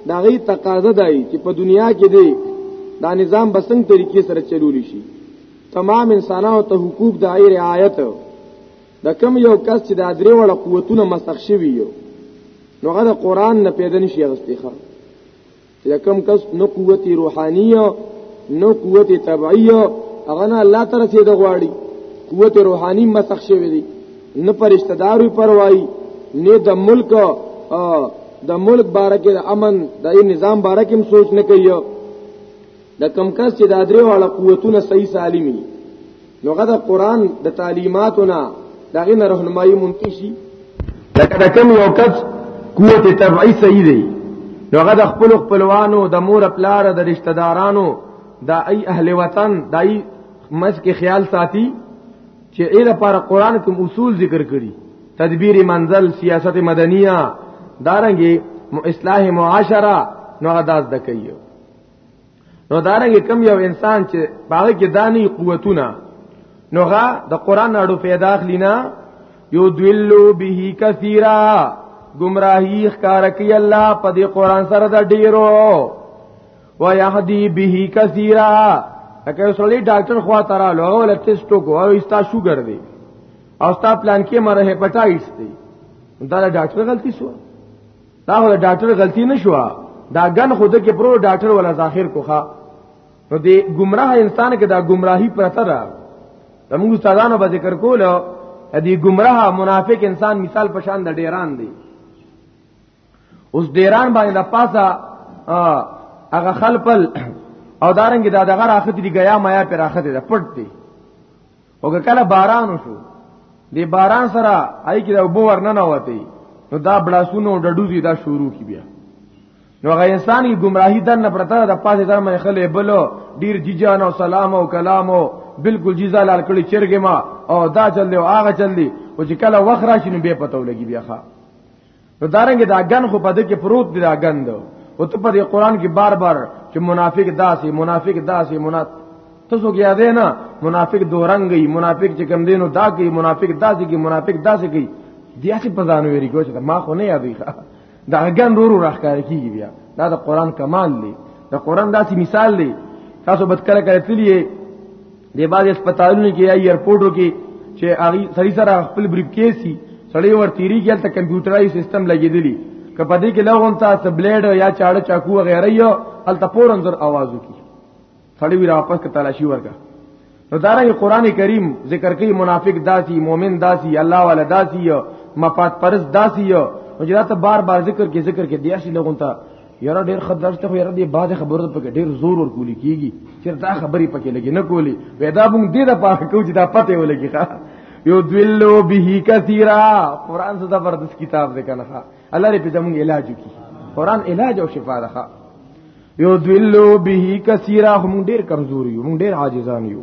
دا غي تقاضا دی چې په دنیا کې دی دا نظام بسنګ طریقې سره چلول شي تمام انسانانو ته حقوق د غیر رعایت د کم یو کس چې د درې وړ قوتونه مسخ شوی یو نو غره قران نه پیدا نشي غستخه یکم کس نو قوت روحانیه نو قوت طبعیه هغه نه الله تعالی سي د غواړي قوت روحاني مسخ شوی دی نه پرشتہ دارو پروايي نه د ملک د ملک بارکه د امن د نظام بارکه هم سوچ نه کوي د کم کس چې د درې واړه قوتونه صحیح سالمي نو غدا قران د تعلیماتنا دغه نه رهنمایي مونږ شي لکه دا کم یو کس قوت تبعی صحیح دی نو هغه د خپل خپلوانو د مور پلار د رشتہ دارانو د ای اهل وطن دای مس کې خیال ساتي چې اې لپاره قران کوم اصول ذکر کړي تدبیر منزل سیاست مدنیه دارنګي اصلاح معاشره نو غداز دکایو نو دارنګ کم یو انسان چې باغ کې دانی قوتونه نوغه د قران اړو پیدا خلینا یو دلو به کثیرا گمراهی ښکار کوي الله په دې قران سره د ډیرو و یهدی به کثیرا اکه وسلی ډاکټر خوا ترالو هغه ول ټیسټ کو او استا شوګر دی او استا پلان کې مره هپټایټس دی دا ډاکټر غلطی سو دا هو ډاکټر غلطی نشو دا ګن خود کې پرو ډاکټر ولا ظاهر کوخه نو دی گمراه انسان کې دا گمراهی پرته ده زموږ استادانو به ذکر کولو دی گمراه منافق انسان مثال پشان د ډیران دی اوس ډیران باندې د پاسا هغه خلپل او دارنګ دا دغه راخت دی غیا مایا پر راخت دی پټ دی او که کله باران وشو دی باران سره آی کې د وبو ورننه وتی نو دا بلاسونو ډډوزی دا شروع کی بیا نو هغه انسان کی گمراهی دنه پرته د پاسه در مې خلې بلو ډیر جیجان او سلام او کلام او بالکل جیزا لال کړي چرګه ما او دا چل دی او هغه چل دی او چې کله وخت راشي نو به پتو لګي بیا ښا نو دارنګ دا غن خو په دې کې پروت دی دا غند او ته په دې قران کې بار بار چې منافق داسي منافق داسي منافق ته څوګ یاد نه منافق دورنګي منافق چې کم دینو دا کوي منافق داسي کوي منافق داسي کوي دیا چې په ځانو ویری کوي چې ما خو نه یادوي دا غن رو رو راخکار کیږي بیا دا د قران کمال دی د قران داسي مثال دی تاسو بد کله کله تلیه د بعض هسپتالونو کې یا ایرپورټو کې چې هغه سړی سره خپل بریف کیسي سړی ور تیری کې ته کمپیوټرای سیستم لګیدلی کپه دې کې لغون تا سبلیډ یا چاړه چاکو وغیرہ یو ال تپورن زر आवाज وکي سړی وی واپس ک تلاشي ورکا نو دارنګ قران کریم ذکر کوي منافق داسي مؤمن داسي الله والا داسي مفاد پرس داسي نو جدا ته بار بار ذکر کې ذکر کې دیاشي لغون تا یاره ډیر خدرس ته یاره دې باز خبره پکې ډیر زور ور کولی کیږي چې دا خبرې پکې لګي نه کولی پیدا مونږ دې د پاره کو چې دا پته ولګي ښا یو دلو به کثیرا قران څه زبردست کتاب دی کنه ښا الله دې په زمونږ علاج وکړي قران علاج او شفا ده ښا یو دلو به کثیرا هم ډیر کمزوري یو ډیر عاجزان یو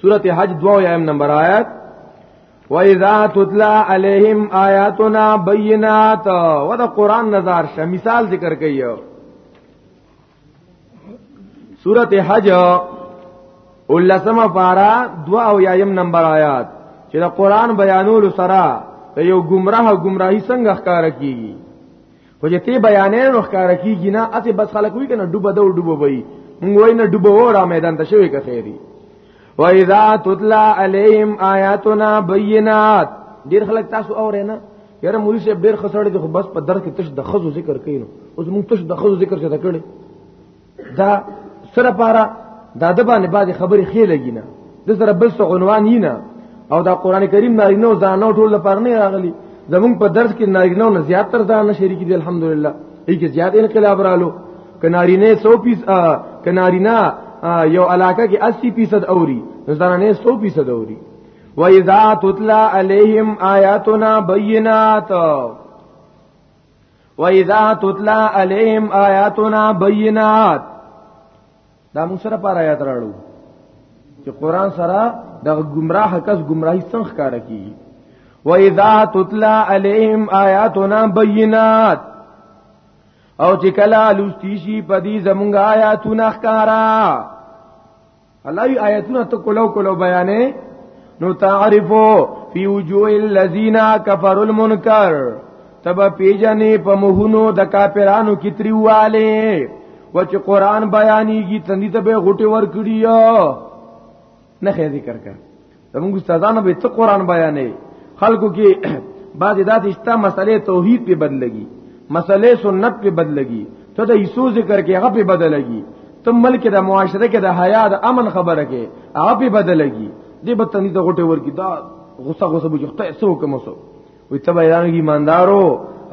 سورت حج دو ایم نمبر آیت وَإِذَا تُتْلَى عَلَيْهِمْ آيَاتُنَا بَيِّنَاتٍ و دا قران نظر شه مثال ذکر کړي سورت حج ولسمه پارا دوا او یایم نمبر آیات چې دا قران بیانول سره یو گمراه گمراهی څنګه ښکار کیږي خو چې ته بیانې نو ښکار کیږي نه اته بس خلک وی کنه ډوبه دو ډوبه وای مونږ وای نه ډوبه و را میدان ته شوی که خیری و اذا تتلا علیهم آیاتنا بینات ډیر خلک تاسو اورې نه یاره مولوی صاحب ډیر خسړې دي خو بس په درس کې تش د خزو ذکر کینو اوس مونږ تش د خزو ذکر څه کړي دا سره پارا دا د باندې باندې خبرې خې لګی نه د سره بل څه عنوان یې نه او دا قران کریم نارینه زانو ټول لپاره نه راغلی زمونږ په درس کې نارینه نه زیات تر ځان شریک دي الحمدلله هي کې زیات انقلاب رالو کنارینه 100 پیس کنارینا یو علاقه کې 80 فیصد اوري زنانه 100 فیصد اوري و اذا تتلى عليهم آیاتنا بینات وَإِذَا تُتْلَى عَلَيْهِمْ آيَاتُنَا بَيِّنَاتٍ دا موږ سره پر آیات راړو چې قران سره د گمراه کس گمراهي څنګه ښکار کی وَإِذَا تُتْلَى عَلَيْهِمْ آيَاتُنَا بَيِّنَاتٍ او چې کله لوستي شي په دې زمونږ آیاتونه ښکارا الله ای آیتونه ته کولو کولو بیانې نو تعرفو فی وجوه الذین کفروا المنکر تبا پیجنې په مهونو د کافرانو کی تریواله و چې قران بیانېږي تندې ته به غټي ور کړی نه خې ذکر کړ زموږ استادانو به ته قران بیانې خلکو کې بعضې داسې شته مسلې توحید په بدلږي مسلې سنت په بدلږي ته د ایسو ذکر کې هغه په بدلږي ته ملک د معاشره کې د حیا د امن خبره کې هغه په بدلږي دې بتنی د غټه ورکی دا غصه غصه بوجخته سو کوم سو وي ته بیان ایماندارو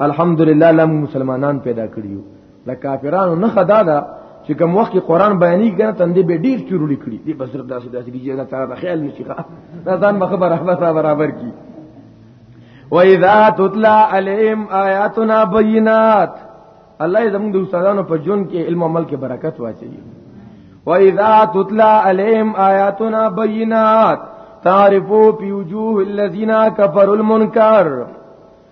الحمدلله لم مسلمانان پیدا کړیو د کافرانو نه خدا ده چې کوم وخت کې قران بیانې کنه تندې به ډیر چورلې کړي دې بس رب داسې داسې کیږي دا تعالی خیال نشي ښه دا ځان مخه برابر برابر کی واذا تتلى عليهم آیاتنا بینات الله زموږ د استادانو په جون کې علم عمل کې برکت واچي واذا تتلى عليهم آیاتنا بینات تعرفوا في وجوه الذين كفروا المنكر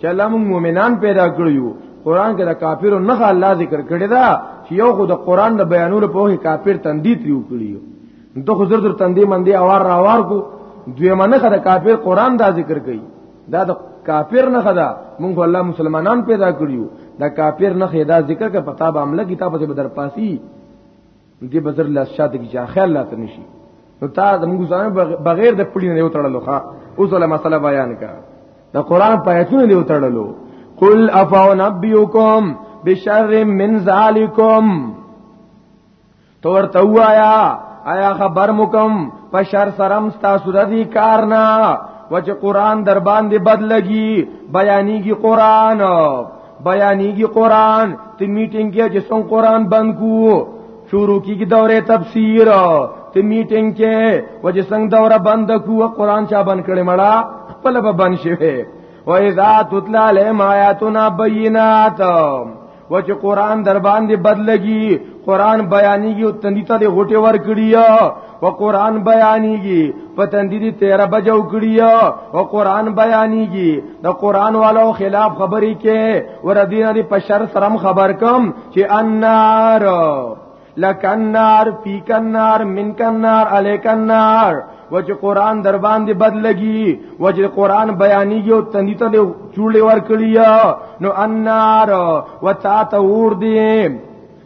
چې الله موږ مؤمنان پیدا کړیو قران کې د کافرو نه الله ذکر کړی دا چې یو خو د قران د بیانولو په هی کافر تندید یو کړیو د خو زر در تندې مندې اوار را اوار کو دوی منه خدای کافر قران دا ذکر کوي دا د کافر نه خدا مونږ الله مسلمانان پیدا کړیو دا کافر نه خدا ذکر کا پتا به عمل کتابه بدر پاسی دې بدر لا شاته کې چې خیال لا تنشي نو تا د موږ ځان بغیر د پړی نه وتړلو ښا اوس له مسله بیان کا د قران په آیتونو دی وتړلو قل افاو نبیوکم بشر من ذالکم تو ورته وایا آیا خبر مکم په شر سرم تاسو د دې کار نه وجه قران در باندې بد لګي بیانېږي قران بیانېږي قران ته میټینګ کې چې څنګه قران بند کو شروع کیږي دوره تفسیر ته میټینګ کې و چې څنګه دوره بند کو قران چا بند کړي مړه خپل به بند شي و اذا تطلع لهم آیاتنا بینات و چې قران در باندې بدلږي قران بیانېږي او تندې ته غټي ور کړی په قران بیانېږي په تندې دي 13 بجو کړی او قران بیانېږي د قران والو خلاف خبرې کې ور دي نه په شر سرم خبر کوم چې انار لکنار فی کنار من کنار علی کنار و چې قران در باندې بد لګي و چې قران بیانېږي او تندې ته چولې ور کړی نو انار و تا ته ور دي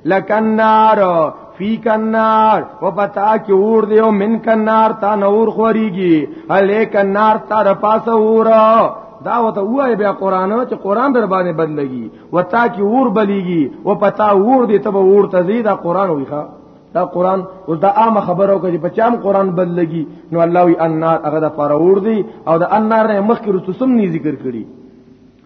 لکنار فی کنار و پتا کی اور دیو من کنار تا نور خوریگی علی کنار تا رپاس اور دا وته وای بیا قران چې قران در باندې بدلږي وتا کی اور بلیږي و پتا اور دی تب اور تزید قران ویخه دا قران اوس دا عام خبرو کې په چام قران بدلږي نو الله وی انار هغه د پاره اور دی او د انار نه مخکې رسوم نه ذکر کړي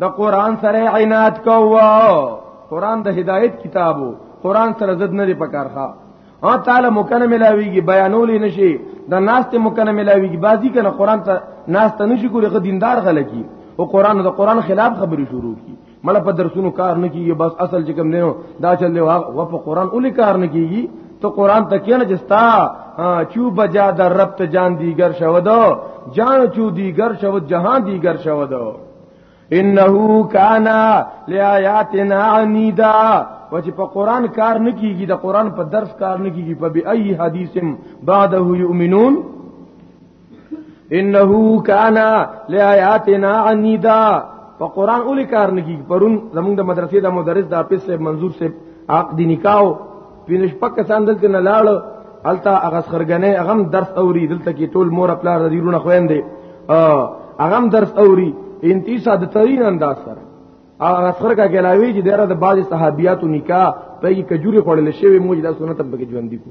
د قران سره عینات کوو قران د هدایت کتابو قران سره زد نه دی پکارخه او تعالی مکنه ملاویږي بیانول نشي د ناس ته مکنه ملاویږي بازی کنه قران ته ناس ته نشي کولی غو دیندار غلکی او قران د قران خلاف خبري شروع کی مله په درسونو کار نه کیږي بس اصل چې کوم دینو دا چل دی او په قران اولی کار نه کیږي تو قران ته کینه جستا چو بجا در رب ته جان دیګر شودو جان چو دیګر شود جهان دیګر شودو انه کان لآیاتنا عنیدا و چې په قران کار نه کیږي د قران په درس کار نه کیږي په بی ای حدیثم بعده یؤمنون انه کان لآیاتنا عنیدا په قران اول کار نه کیږي پرون زمونږ د مدرسې د مدرس د حافظ صاحب منظور صاحب عقد نکاح پینش پک کسان دلته نه لاړ التا هغه خرګنې هغه درس اوري دلته کې ټول مور خپل رزيرونه خويندې هغه درس اوري انتی ساده ترين انداز سره هغه خر کا ګلاوي چې دره د باج صحابياتو نکاح په کې کجوري خړل شوی موږ دا سنت په کې ژوند دي کو